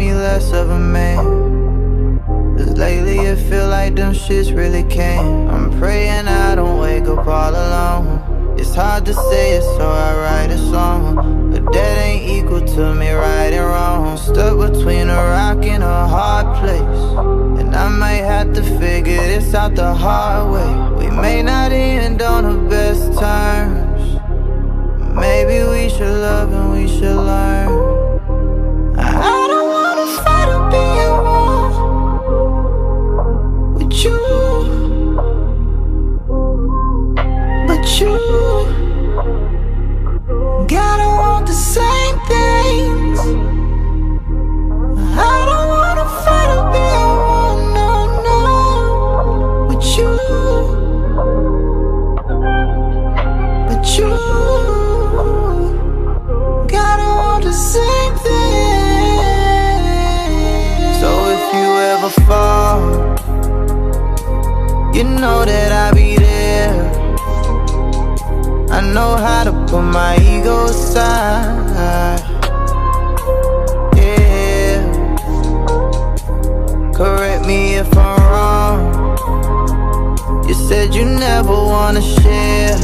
me less of a man. Cause lately it feel like them shits really came. I'm praying I don't wake up all alone. It's hard to say it, so I write a song. But that ain't equal to me right and wrong. Stuck between a rock and a hard place. And I might have to figure this out the hard way. We may not end on the best terms. Maybe we should love and we should learn. Same thing. So if you ever fall, you know that I'll be there. I know how to put my ego aside. Yeah. Correct me if I'm wrong. You said you never wanna share.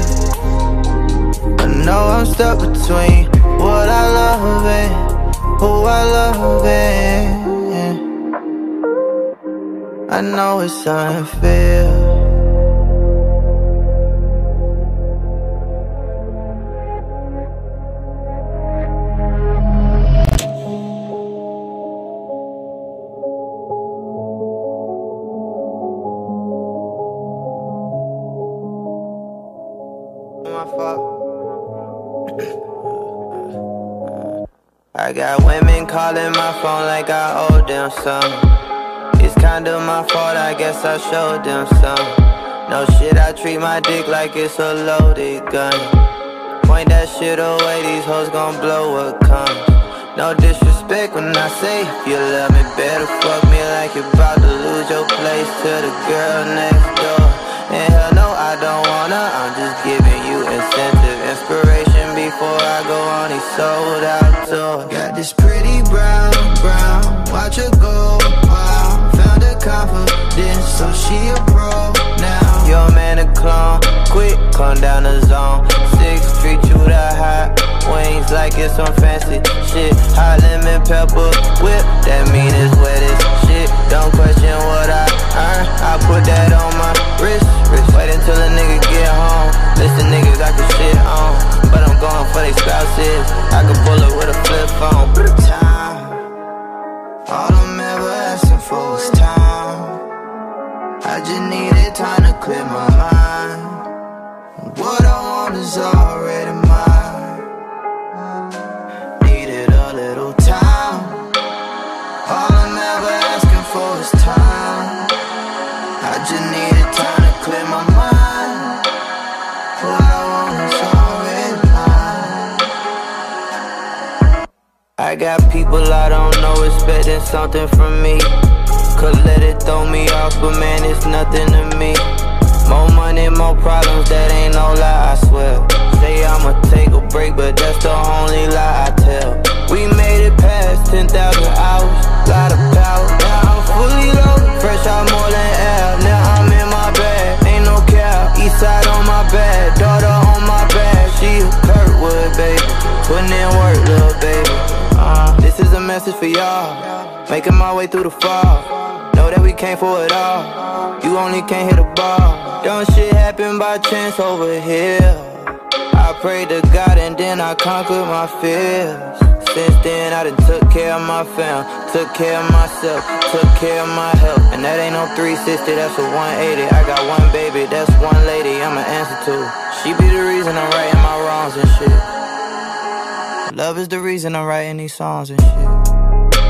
I know I'm stuck between what I love and who I love and I know it's unfair. Calling my phone like I owe them some. It's kinda my fault, I guess I showed them some. No shit, I treat my dick like it's a loaded gun. Point that shit away, these hoes gon' blow what comes. No disrespect when I say you love me, better fuck me like you're about to lose your place to the girl next door. And hell no, I don't wanna, I'm just giving sold out tours. Got this pretty brown, brown, watch her go wild. Found her confidence, so she a pro now. Your man a clone, quick, come down the zone. Six, treat you the hot wings like it's some fancy shit. Hot lemon pepper whip, that mean it's wet as shit. Don't question what I earn, I put that on my wrist. wrist. Wait until a nigga get home. Listen, niggas I can shit on, but I'm going for they spouses. I can pull up with a flip phone. Time, all I'm ever asking for is time. I just needed time to clear my mind. What I want is already got people I don't know expecting something from me. Could let it throw me off, but man, it's nothing to me. More money, more problems, that ain't no lie, I swear. Say I'ma take a break, but that's the only lie I tell. We made it past 10,000 hours, lot of power. Now I'm fully loaded, fresh out more than air. Now I'm in my bag, ain't no cap. East side on my back, daughter on my back. She a Kurtwood, baby. Putting in work, little baby. Message for y'all. Making my way through the fog. Know that we came for it all. You only can't hit a ball. Don't shit happen by chance over here. I prayed to God and then I conquered my fears. Since then I done took care of my fam, took care of myself, took care of my health. And that ain't no 360, that's a 180. I got one baby, that's one lady I'ma answer to. She be the reason I'm righting my wrongs and shit. Love is the reason I'm writing these songs and shit.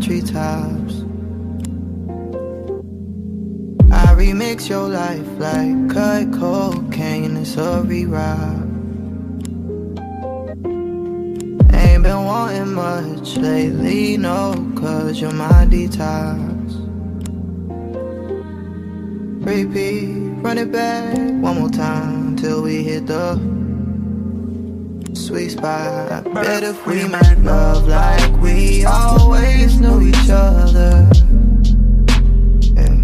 treetops. I remix your life like cut cocaine, it's a rewrite. Ain't been wanting much lately, no, cause you're my detox. Repeat, run it back one more time till we hit the sweet spot. Bet if we met, love like we always knew each other. Yeah.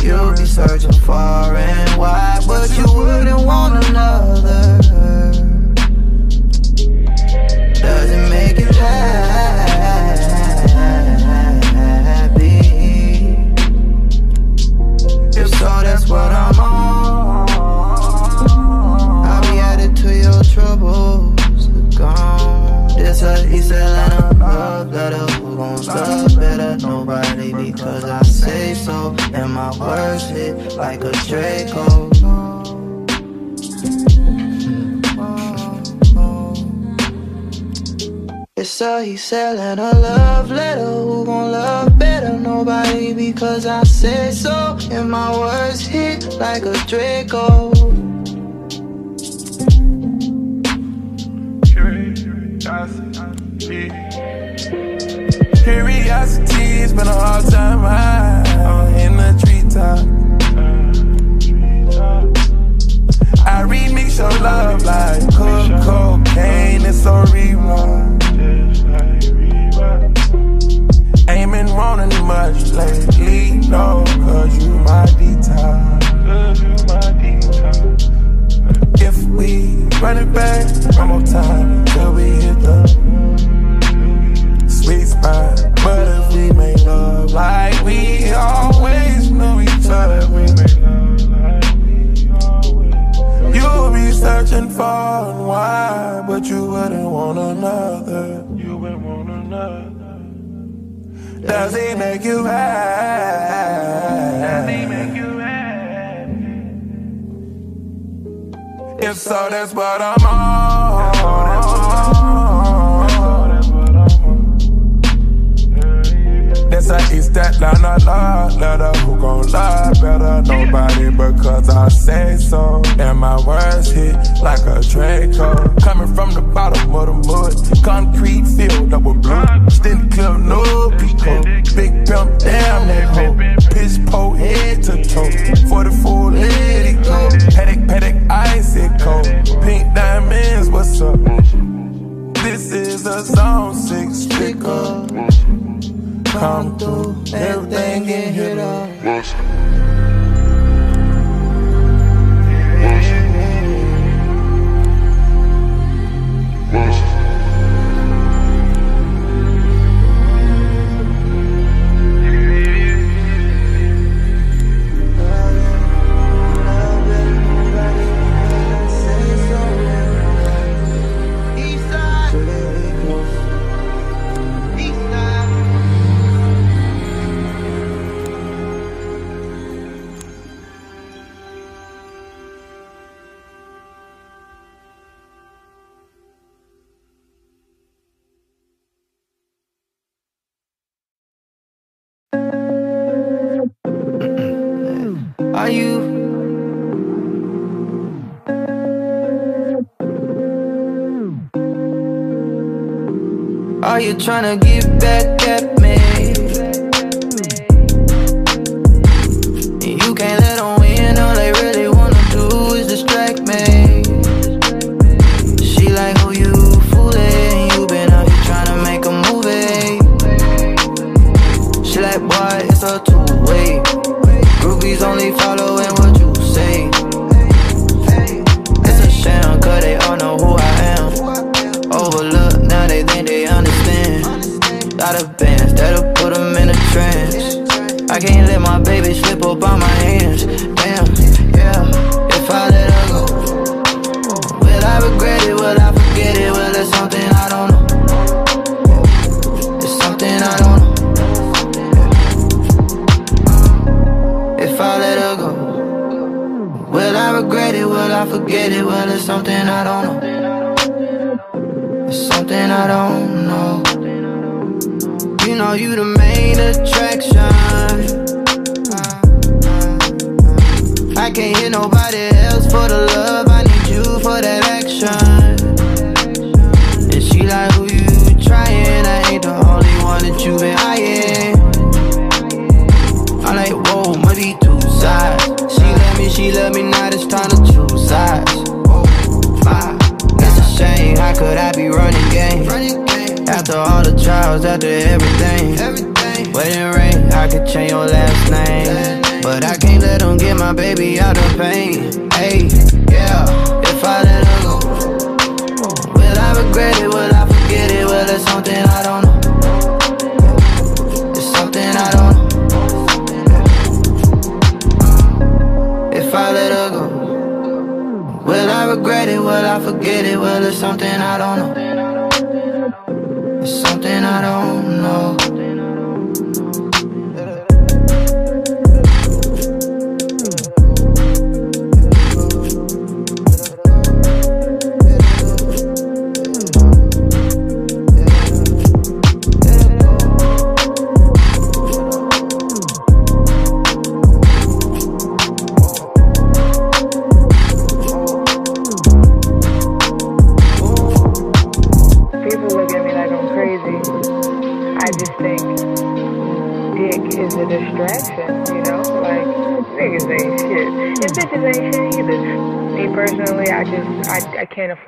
You'll be searching far and wide, but you wouldn't want another. Doesn't make it last. because I say so, and my words hit like a Draco. It's a he said and a love letter. Who gon' love better? Nobody because I say so, and my words hit like a Draco. Curiosity. Curiosity been a all time high. I'm in the treetop. tryna get back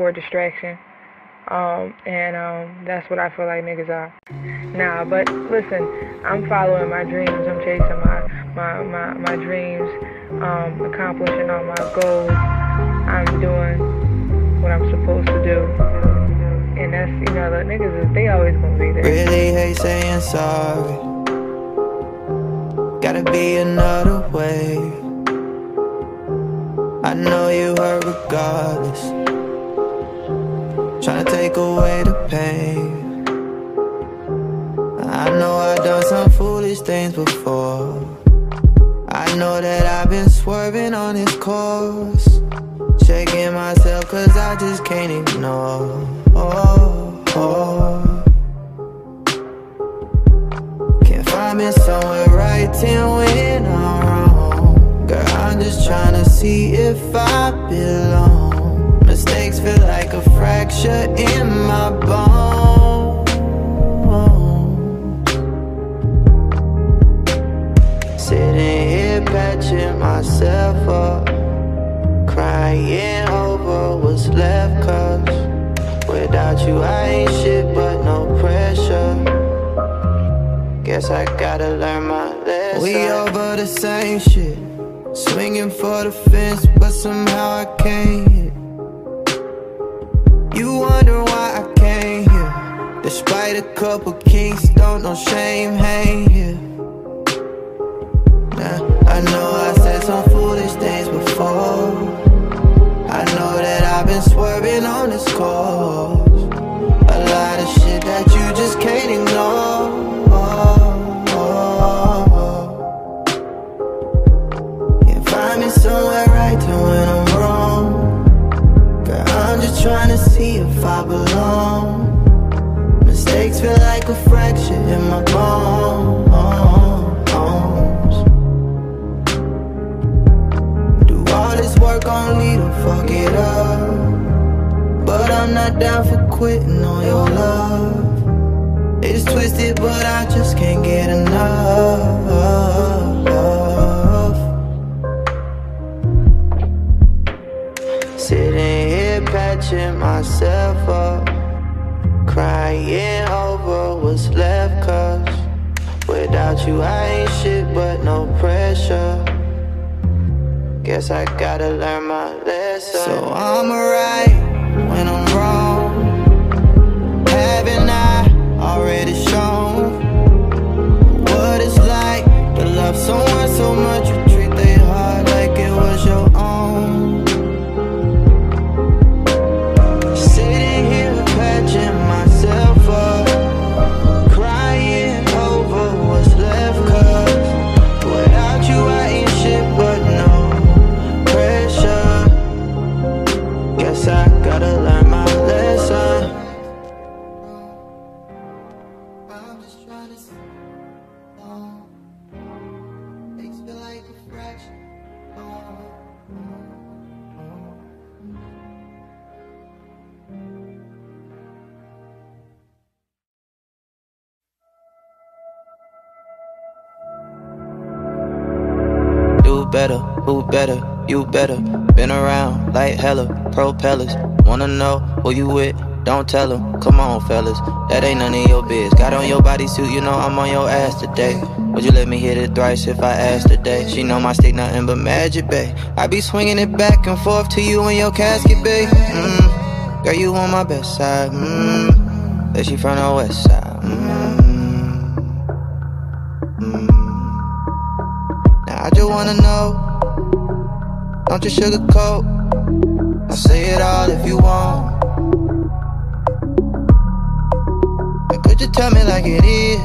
I distraction. Um, and um, that's what I feel like niggas are. Nah, but listen, I'm following my dreams. I'm chasing my, my, my, my dreams, um, accomplishing all my goals. I'm doing what I'm supposed to do. And that's, you know, the niggas, they always gonna be there. Really hate saying sorry. Gotta be another way. I know you hurt regardless. Trying to take away the pain. I know I've done some foolish things before. I know that I've been swerving on this course. Checking myself cause I just can't ignore. Oh, oh. Can't find me somewhere right and when I'm wrong. Girl, I'm just trying to see if I belong. Mistakes feel like a fracture in my bones. Sitting here patching myself up. Crying over what's left, cause without you I ain't shit but no pressure. Guess I gotta learn my lesson. We over the same shit. Swinging for the fence, but somehow I can't Despite a couple kinks, don't no shame hang here. Nah, I know I said some foolish things before. I know that I've been swerving on this course. In my bones. Do all this work only to fuck it up. But I'm not down for quitting on your love. It's twisted, but I just can't get enough. Sitting here patching myself up. Crying over what's left, cause without you I ain't shit but no pressure. Guess I gotta learn my lesson. So I'm alright when I'm wrong. Haven't I already shown what it's like to love someone so much better, you better. Been around like hella, propellers. Wanna know who you with? Don't tell them, come on, fellas. That ain't none of your biz. Got on your bodysuit, you know I'm on your ass today. Would you let me hit it thrice if I asked today? She know my stick nothing but magic, babe. I be swinging it back and forth to you in your casket, babe. Mm. Girl, you on my best side. Mm. That she from the west side. Mm. Mm. Now I just wanna know. Don't you sugarcoat. I'll say it all if you want. Could you tell me like it is?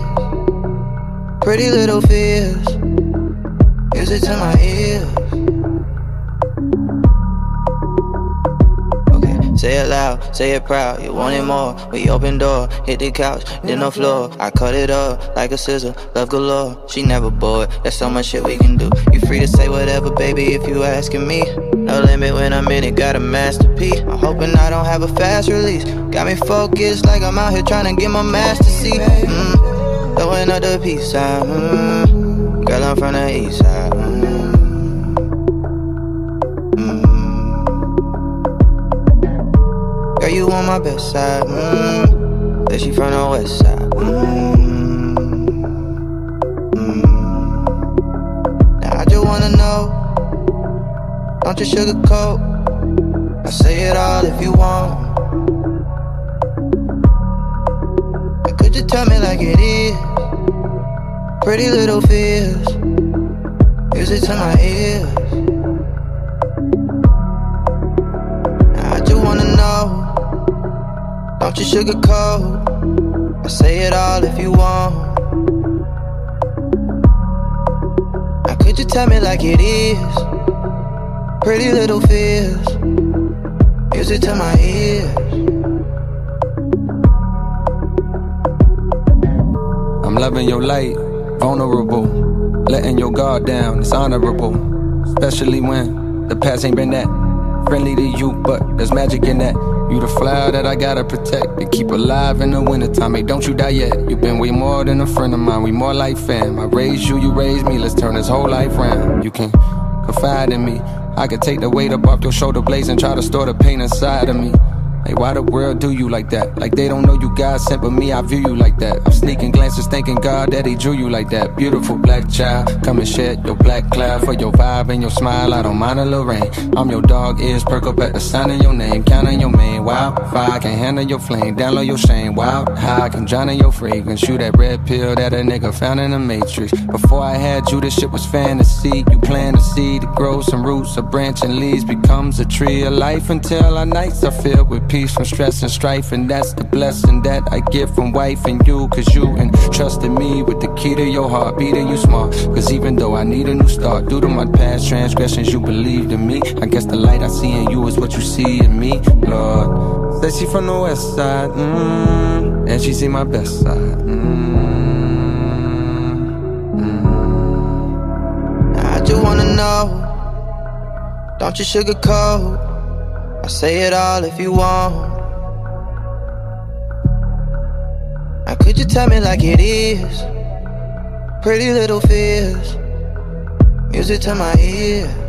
Pretty little fears. Music to my ears. Say it loud, say it proud. You want it more? We open door, hit the couch, then the floor. I cut it up like a scissor, love galore. She never bored. There's so much shit we can do. You free to say whatever, baby, if you asking me. No limit when I'm in it, got a masterpiece. I'm hoping I don't have a fast release. Got me focused like I'm out here trying to get my master C. Mm. Throwing up the peace sign. Mm. Girl, I'm from the east side. You on my best side. Mm. That she from the west side. Mm. Mm. Now I just wanna know. Don't you sugarcoat. I say it all if you want. Could you tell me like it is? Pretty little fears. Music to my ears. Don't you sugarcoat. I say it all if you want. Now could you tell me like it is? Pretty little fears. Music to my ears. I'm loving your light, vulnerable. Letting your guard down, it's honorable. Especially when the past ain't been that friendly to you, but there's magic in that. You the flower that I gotta protect and keep alive in the wintertime. Hey, don't you die yet. You've been way more than a friend of mine. We more like fam. I raised you, you raised me. Let's turn this whole life round. You can confide in me. I can take the weight up off your shoulder blades and try to store the pain inside of me. Like, why the world do you like that? Like, they don't know you God sent, but me, I view you like that. I'm sneaking glances, thanking God that He drew you like that. Beautiful black child, come and shed your black cloud for your vibe and your smile. I don't mind a little rain. I'm your dog, ears perk up at the sound of your name. Counting your main wildfire, can handle your flame. Download your shame, wild high, can drown in your fragrance. Shoot that red pill that a nigga found in the matrix. Before I had you, this shit was fantasy. You plant a seed to grow some roots, a branch and leaves becomes a tree of life until our nights are filled with peace from stress and strife. And that's the blessing that I get from wife and you. Cause you entrusted me with the key to your heart, beating you smart. Cause even though I need a new start, due to my past transgressions, you believed in me. I guess the light I see in you is what you see in me, Lord. Said she from the west side, mm, and she see my best side. Mm, I just wanna know. Don't you sugarcoat. I say it all if you want. Now could you tell me like it is? Pretty little fears. Music to my ears.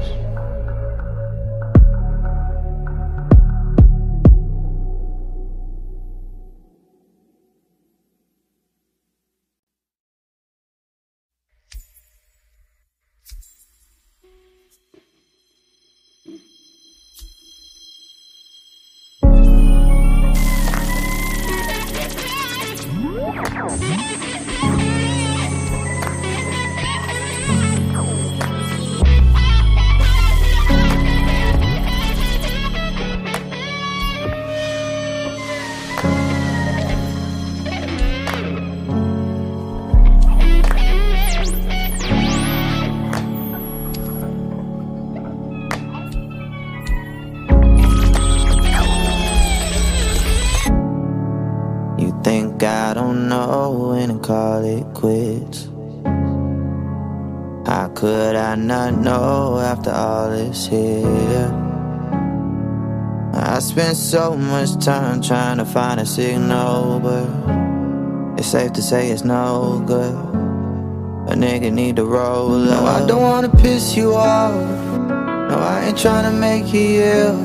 Spent so much time trying to find a signal, but it's safe to say it's no good. A nigga need to roll up. No, I don't wanna piss you off. No, I ain't tryna make you ill.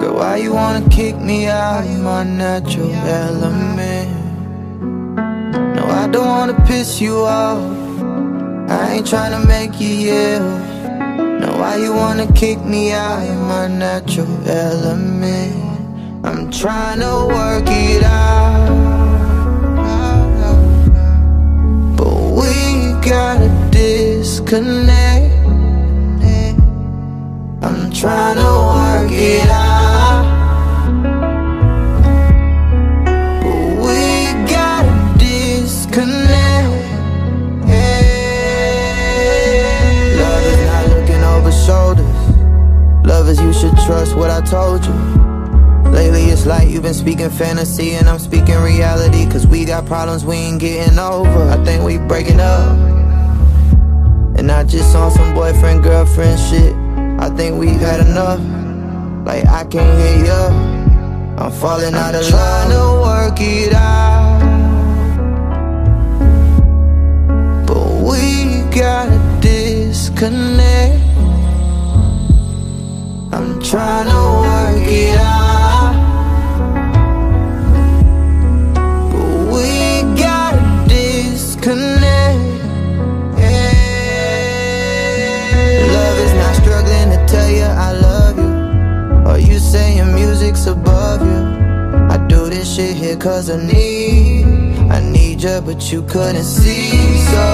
Girl, why you wanna kick me out of my natural element? No, I don't wanna piss you off. I ain't tryna make you ill. Why you wanna kick me out of my natural element? I'm trying to work it out. But we gotta disconnect. I'm trying to work it out. Trust what I told you. Lately it's like you've been speaking fantasy and I'm speaking reality. Cause we got problems we ain't getting over. I think we breaking up. And I just on some boyfriend, girlfriend shit. I think we've had enough. Like I can't hear you I'm falling out of love. Trying to work it out. But we gotta disconnect I'm trying to work it out. But we got a disconnect. Love is not struggling to tell you I love you. Or you saying music's above you? I do this shit here cause I need I need you but you couldn't see. So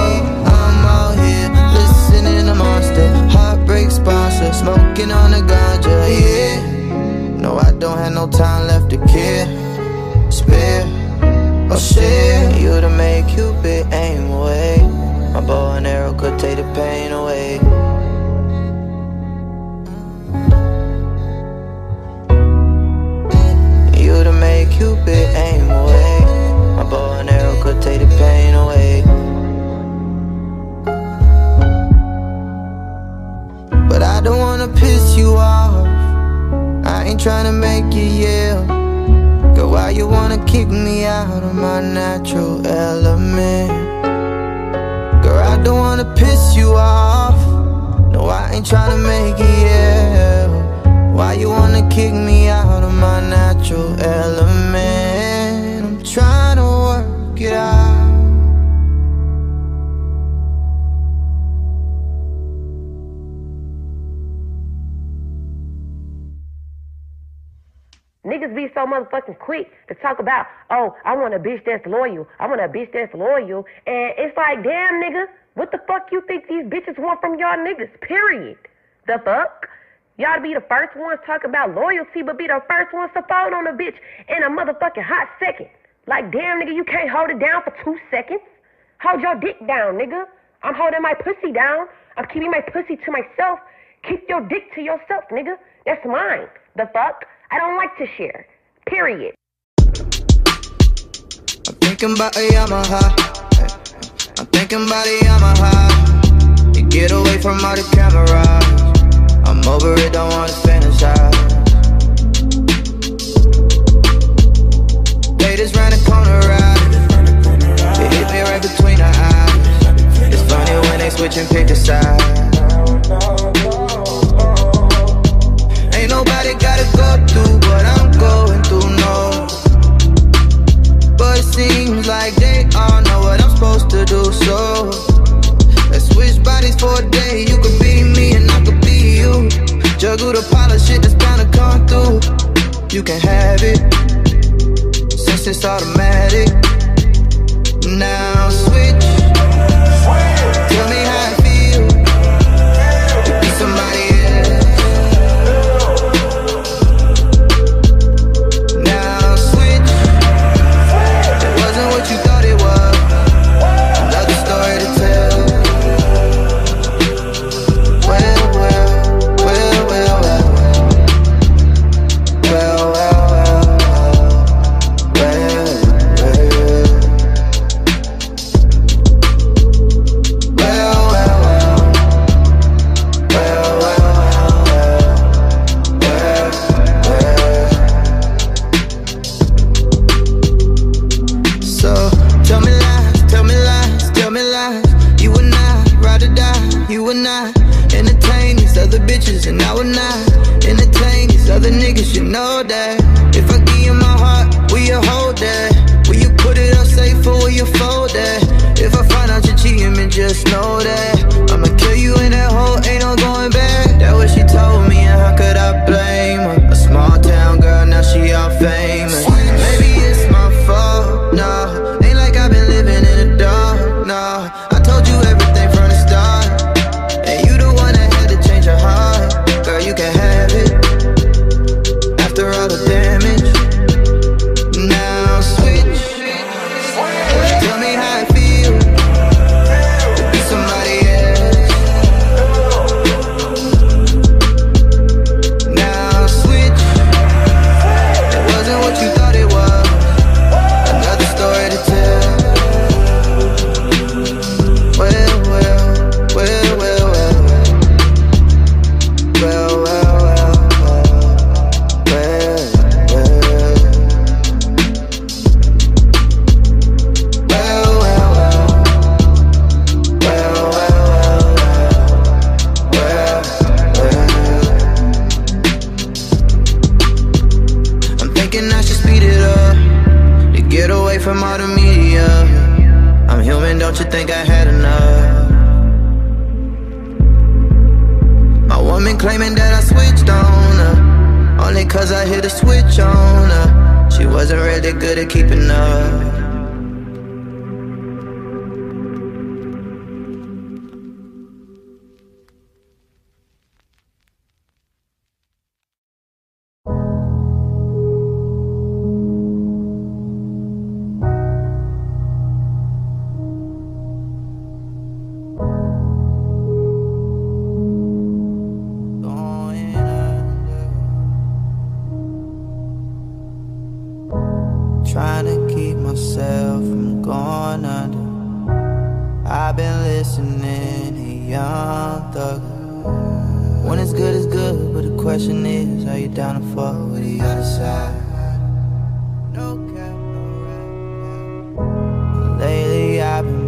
I'm out here listening to Monster. Heartbreak sponsor Smoking on the ganja, yeah No I don't have no time left to care Spare or share. You to make Cupid aim away My bow and arrow could take the pain away kick me out of my natural element? Girl, I don't wanna piss you off No, I ain't trying to make you yell why you wanna kick me out of my natural element? Be so motherfucking quick to talk about, oh, I want a bitch that's loyal. I want a bitch that's loyal. And it's like, damn, nigga, what the fuck you think these bitches want from y'all niggas? Period. The fuck? Y'all be the first ones talking about loyalty, but be the first ones to fall on a bitch in a motherfucking hot second. Like, damn, nigga, you can't hold it down for two seconds. Hold your dick down, nigga. I'm holding my pussy down. I'm keeping my pussy to myself. Keep your dick to yourself, nigga. That's mine. The fuck? I don't like to share. Period. I'm thinking about a Yamaha. I'm thinking about a Yamaha. You get away from all the cameras. I'm over it, don't wanna fantasize Haters round the corner right It hit me right between the eyes It's funny when they switch and pick a side nobody gotta go through what I'm going through, no But it seems like they all know what I'm supposed to do, so Let's switch bodies for a day You could be me and I could be you. Juggle the pile of shit that's bound to come through. You can have it, since it's automatic. Now switch.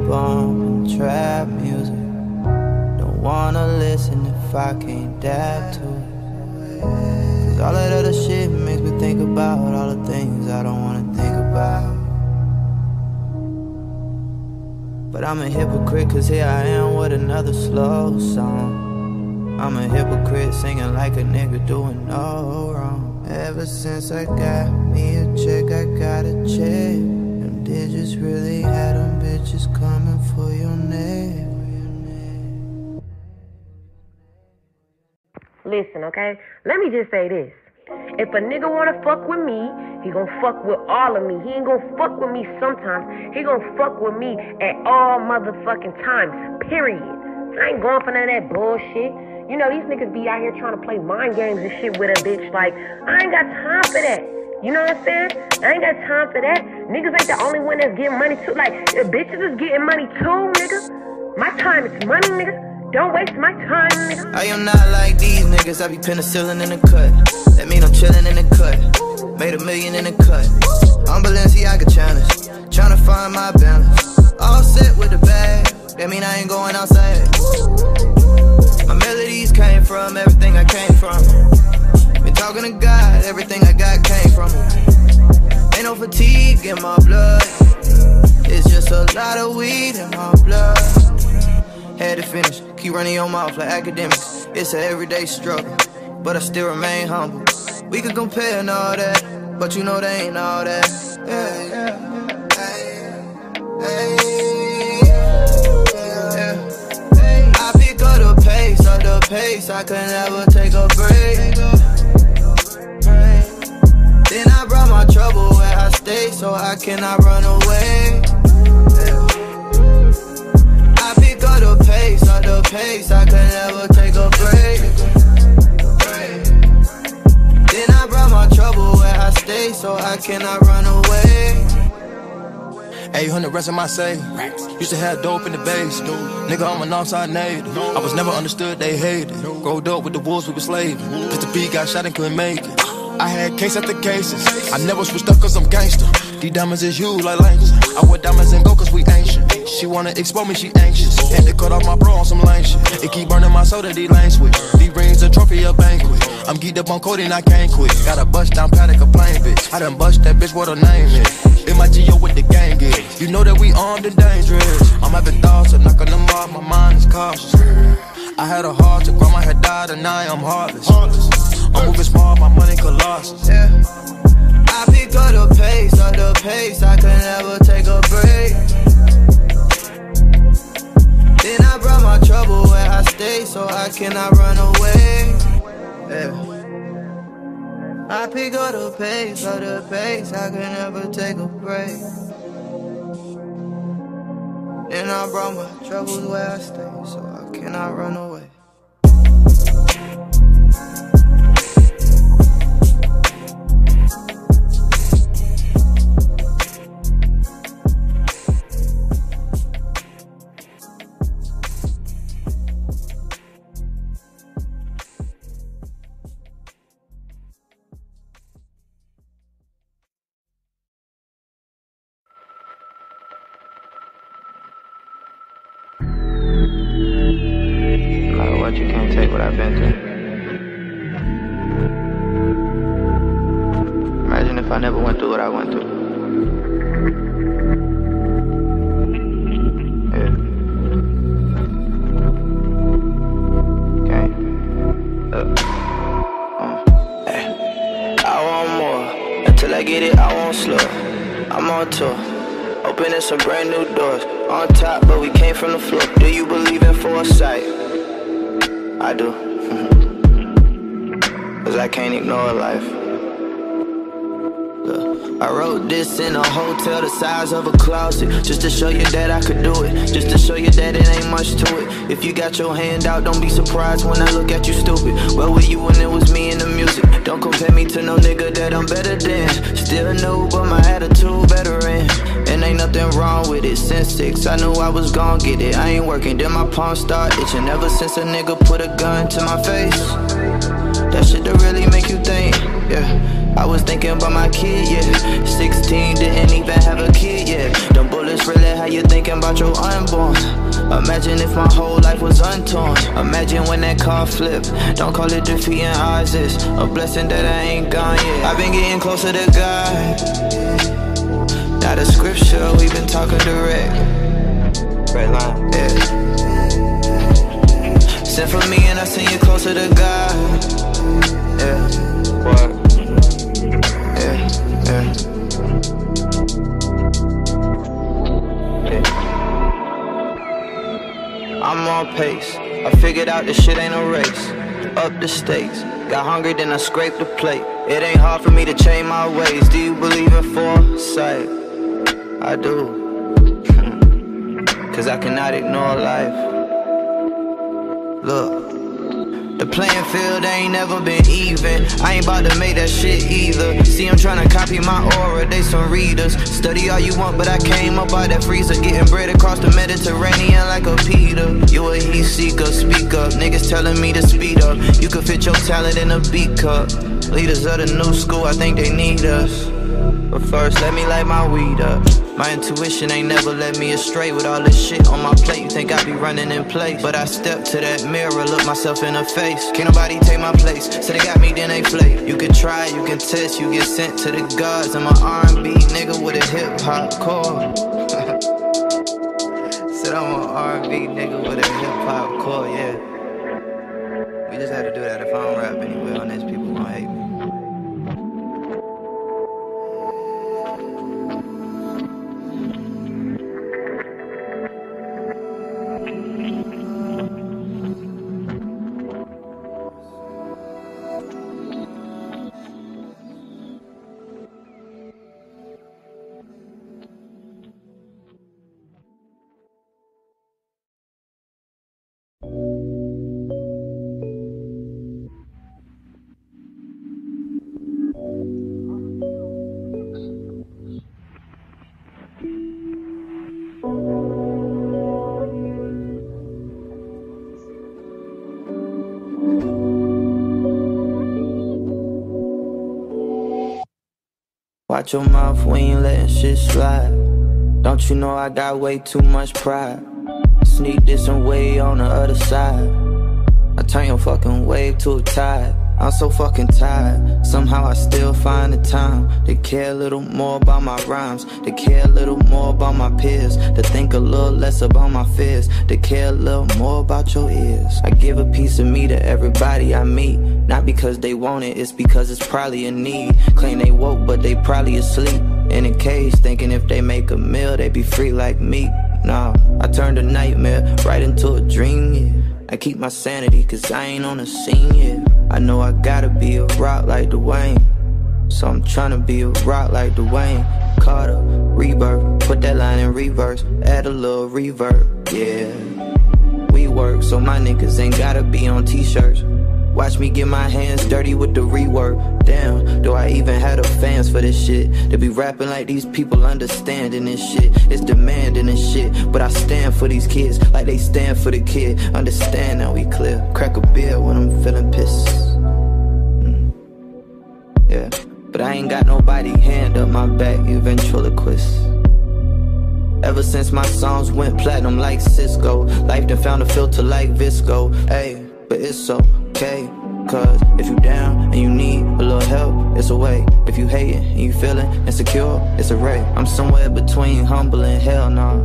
Trap music. Don't wanna listen if I can't dab to it. Cause all that other shit makes me think about all the things I don't wanna think about. But I'm a hypocrite cause here I am with another slow song. I'm a hypocrite singing like a nigga doing no wrong. Ever since I got me a check, I got a check. Them digits really had them bitches coming Listen, okay? Let me just say this. If a nigga wanna fuck with me, he gon' fuck with all of me. He ain't gon' fuck with me sometimes. He gon' fuck with me at all motherfucking times. Period. I ain't going for none of that bullshit. You know, these niggas be out here trying to play mind games and shit with a bitch. Like, I ain't got time for that. You know what I'm saying? I ain't got time for that. Niggas ain't the only one that's getting money too. Like, bitches is getting money too, nigga. My time is money, nigga. Don't waste my time. I am not like these niggas. I be penicillin in the cut. That mean I'm chillin' in the cut. Made a million in the cut. I'm Balenciaga challenge. Tryna find my balance. All set with the bag. That mean I ain't going outside. My melodies came from everything I came from. Been talking to God. Everything I got came from him. Ain't no fatigue in my blood. It's just a lot of weed in my blood. Had to finish, keep running your mouth like academics. It's an everyday struggle, but I still remain humble. We can compare and all that, but you know they ain't all that. Yeah, yeah. Hey, hey, yeah. I pick up the pace, up the pace. I could never take a break. Then I brought my trouble where I stay, so I cannot run away. Pace. I could never take a break. Then I brought my trouble where I stay, so I cannot run away. 800 rest of my savings. Used to have dope in the base. Nigga, I'm an outside native. I was never understood, they hated. Growed up with the wolves, we were slaving. Cause the B got shot and couldn't make it. I had case after cases. I never switched up cause I'm gangster. These diamonds is huge like Langston. I wear diamonds and gold cause we ancient. She wanna expose me, she anxious. Had to cut off my bra on some lame shit. It keep burning my soul that these lane switch. These rings a trophy, a banquet. I'm geeked up on code and I can't quit. Got a bust down Patek, a plain bitch. I done bust that bitch, what her name is. In my G.O. with the gang is. You know that we armed and dangerous. I'm having thoughts of knocking them off, my mind is cautious. I had a heart to grow, my head died, and now I'm heartless. I'm moving small, my money colossus. Yeah. I pick up the pace, of the pace, I can never cannot run away. Yeah. I pick up the pace, of the pace, I can never take a break. Then I brought my troubles where I stay, so I cannot run away. The size of a closet Just to show you that I could do it Just to show you that it ain't much to it. If you got your hand out, don't be surprised when I look at you stupid. Where were you when it was me and the music? Don't compare me to no nigga that I'm better than. Still new, but my attitude veteran And ain't nothing wrong with it. Since six, I knew I was gon' get it. I ain't working, then my palms start itching. Ever since a nigga put a gun to my face that shit to really make you think, yeah. I was thinking about my kid, yeah. 16, didn't even have a kid, yeah. Them bullets really how you thinking about your unborn. Imagine if my whole life was untorn. Imagine when that car flipped. Don't call it defeat in odds, it's a blessing that I ain't gone yet. I've been getting closer to God. Not a scripture, we've been talking direct. Red line. Yeah. Send for me and I send you closer to God. Yeah, What? I'm on pace. I figured out this shit ain't a race. Up the stakes. Got hungry, then I scraped the plate. It ain't hard for me to change my ways. Do you believe in foresight? I do. Cause I cannot ignore life. Look. The playing field ain't never been even. I ain't about to make that shit either. See, I'm tryna copy my aura, they some readers. Study all you want, but I came up out that freezer. Getting bread across the Mediterranean like a Peter. You a heat seeker, speak up. Niggas telling me to speed up. You could fit your talent in a beat cup. Leaders of the new school, I think they need us. But first, let me light my weed up. My intuition ain't never led me astray with all this shit on my plate. You think I be running in place? But I step to that mirror, look myself in the face. Can't nobody take my place. So they got me, then they flake. You can try, you can test, you get sent to the gods. I'm a R&B nigga with a hip hop core. Said I'm an R&B nigga with a hip hop core, yeah. We just had to do that. If I don't rap anyway Your mouth when you letting shit slide. Don't you know I got way too much pride? Sneak this and way on the other side. I turn your fucking wave to a tide. I'm so fucking tired. Somehow I still find the time to care a little more about my rhymes, to care a little more about my peers, to think a little less about my fears, to care a little more about your ears. I give a piece of me to everybody I meet, not because they want it, it's because it's probably a need. Claim they woke, but they probably asleep in a cage, thinking if they make a meal, they be free like me. Nah, I turned a nightmare right into a dream, yeah. I keep my sanity, cause I ain't on the scene yet. I know I gotta be a rock like Dwayne. So I'm tryna be a rock like Dwayne. Carter, rebirth, put that line in reverse, add a little reverb, yeah. We work, so my niggas ain't gotta be on t shirts. Watch me get my hands dirty with the rework. Damn, do I even have the fans for this shit? To be rapping like these people understanding this shit. It's demanding this shit. But I stand for these kids like they stand for the kid. Understand now we clear. Crack a beer when I'm feeling pissed. Mm. Yeah, but I ain't got nobody hand up my back, you ventriloquist. Ever since my songs went platinum like Sisqo, life done found a filter like VSCO. Hey, but it's so okay. Cause if you down and you need a little help, it's a way. If you hating and you feeling insecure, it's a ray. I'm somewhere between humble and hell nah.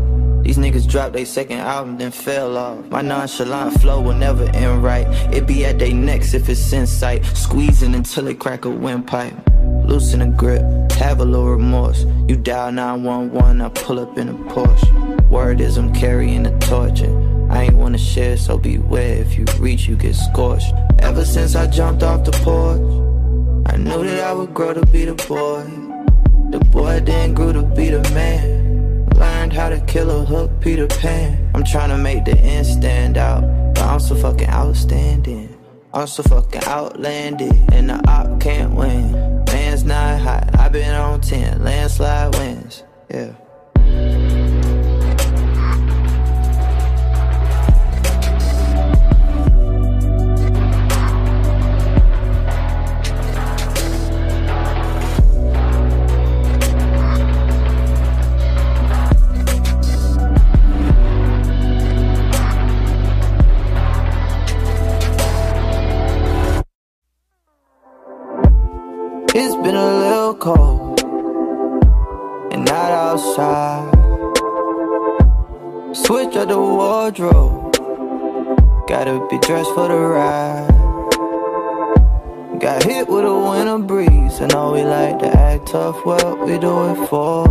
These niggas dropped their second album, then fell off. My nonchalant flow will never end right. It be at their necks if it's in sight. Squeezing until it crack a windpipe. Loosen the grip, have a little remorse. You dial 911, I pull up in a Porsche. Word is I'm carrying a torch. I ain't wanna share, so beware. If you reach, you get scorched. Ever since I jumped off the porch, I knew that I would grow to be the boy. The boy then grew to be the man. Learned how to kill a hook, Peter Pan. I'm trying to make the end stand out, but I'm so fucking outstanding. I'm so fucking outlandish, and the op can't win. Man's not hot, I've been on 10, landslide wins, yeah. Cold and not outside. Switch up the wardrobe, gotta be dressed for the ride. Got hit with a winter breeze. I know we like to act tough, what we do it for.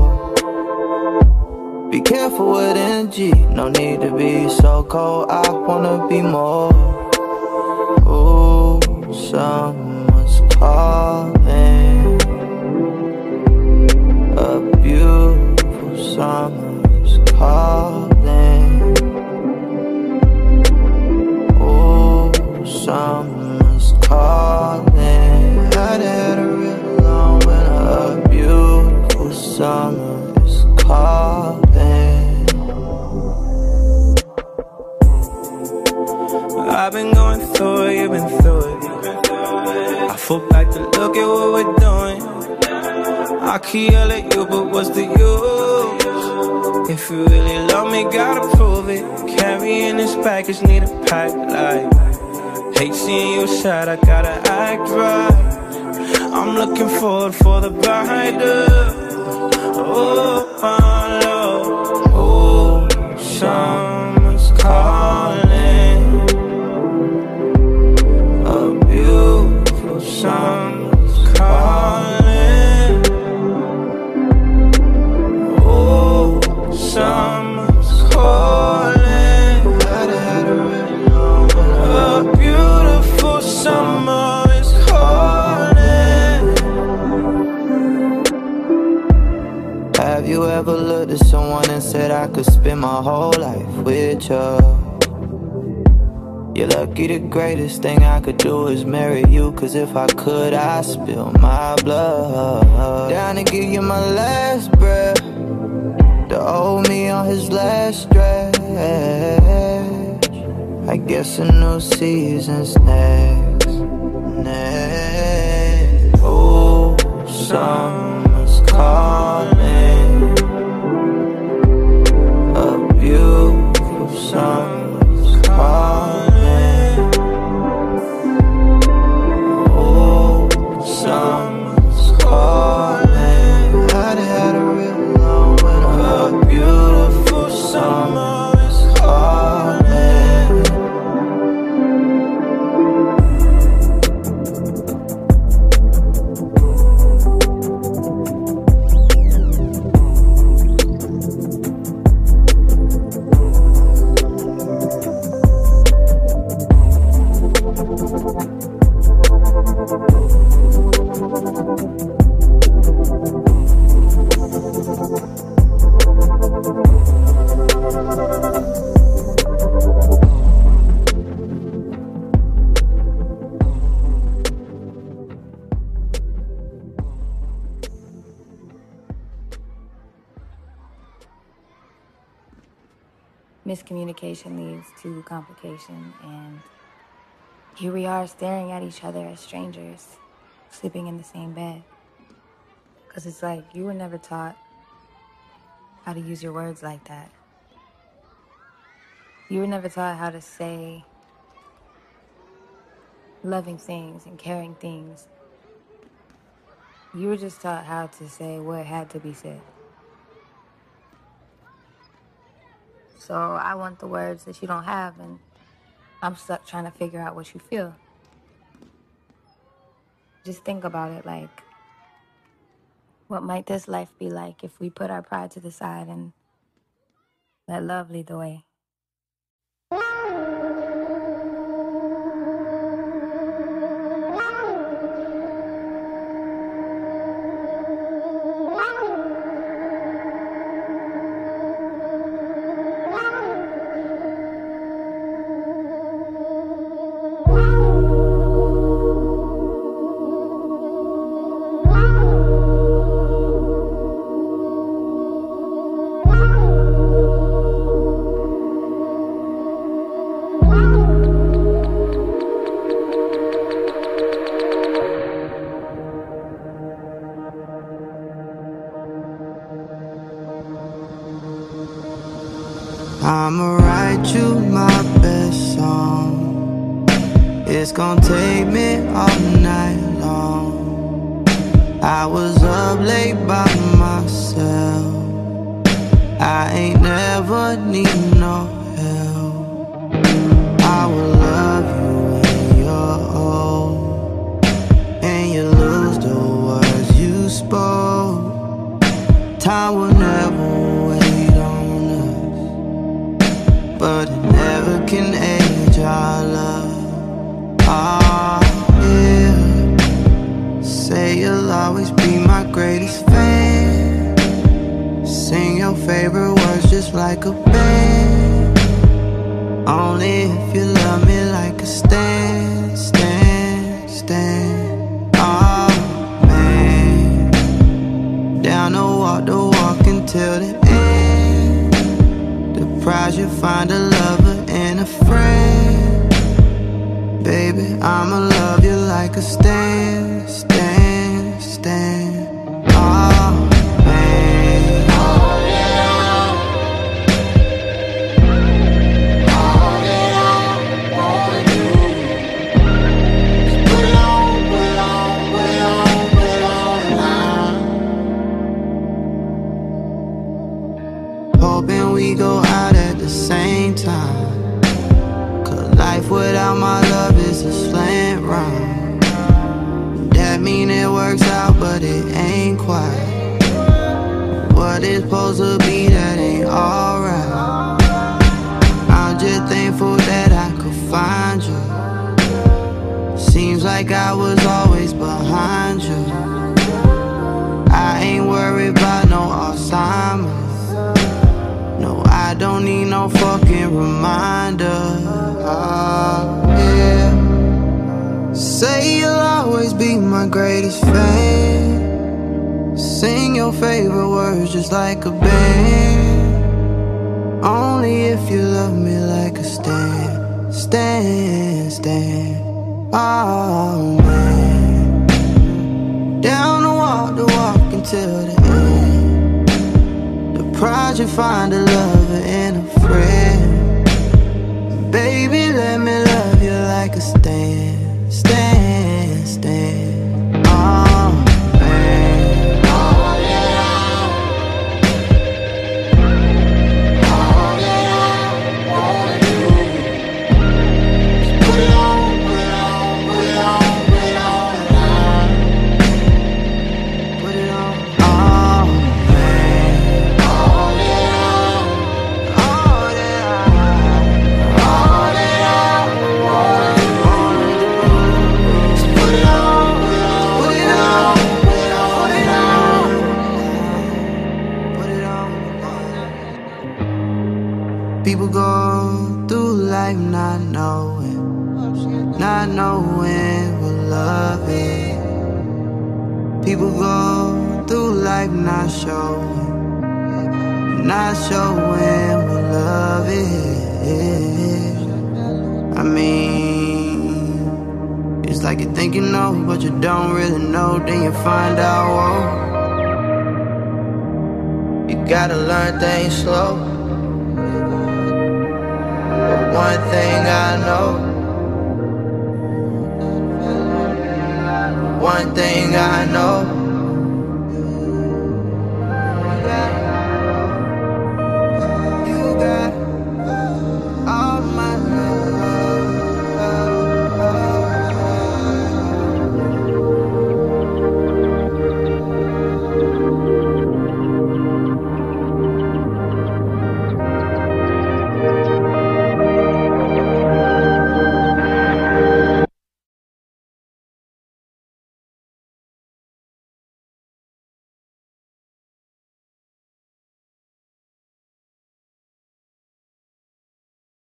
Be careful with energy, no need to be so cold. I wanna be more. Ooh, someone's calling. Summer's calling. Ooh, summer's calling. Had had a real long winter. A beautiful summer is calling. I've been going through it, you've been through it. I fall back to look at what we're doing. I can yell at you, but what's the use? If you really love me, gotta prove it. Carrying this baggage, need a pack like. Hate seeing you sad, I gotta act right. I'm looking forward for the brighter. Oh, my spend my whole life with you? You're lucky the greatest thing I could do is marry you Cause if I could, I'd spill my blood. Down to give you my last breath To hold me on his last stretch. I guess a new season's next Next. Oh, summer's miscommunication leads to complication, and here we are staring at each other as strangers, sleeping in the same bed. Because it's like you were never taught how to use your words like that. You were never taught how to say loving things and caring things. You were just taught how to say what had to be said. So I want the words that you don't have, and I'm stuck trying to figure out what you feel. Just think about it like, what might this life be like if we put our pride to the side and let love lead the way? I'ma write you my best song. It's gonna take me all night long. I was up late by myself. I ain't never need no help. I will love you when you're old. And you lose the words you spoke. Time will never but it never can age our love. Yeah. Say you'll always be my greatest fan. Sing your favorite words just like a band. Only if you love me like a stand, stand, stand. Oh man, down the walk, the walk until end. Prize you find a lover and a friend. Baby, I'ma love you like a stand, stand, stand. What it's supposed to be, that ain't alright. I'm just thankful that I could find you. Seems like I was always behind you. I ain't worried about no Alzheimer's. No, I don't need no fucking reminder. Oh, yeah. Say you'll always be my greatest fan. Sing your favorite words just like a band. Only if you love me like a stand, stand, stand. Oh man. Down the walk, the walk until the end. The pride you find a lover and a friend. Baby, let me love you like a stand, stand, stand.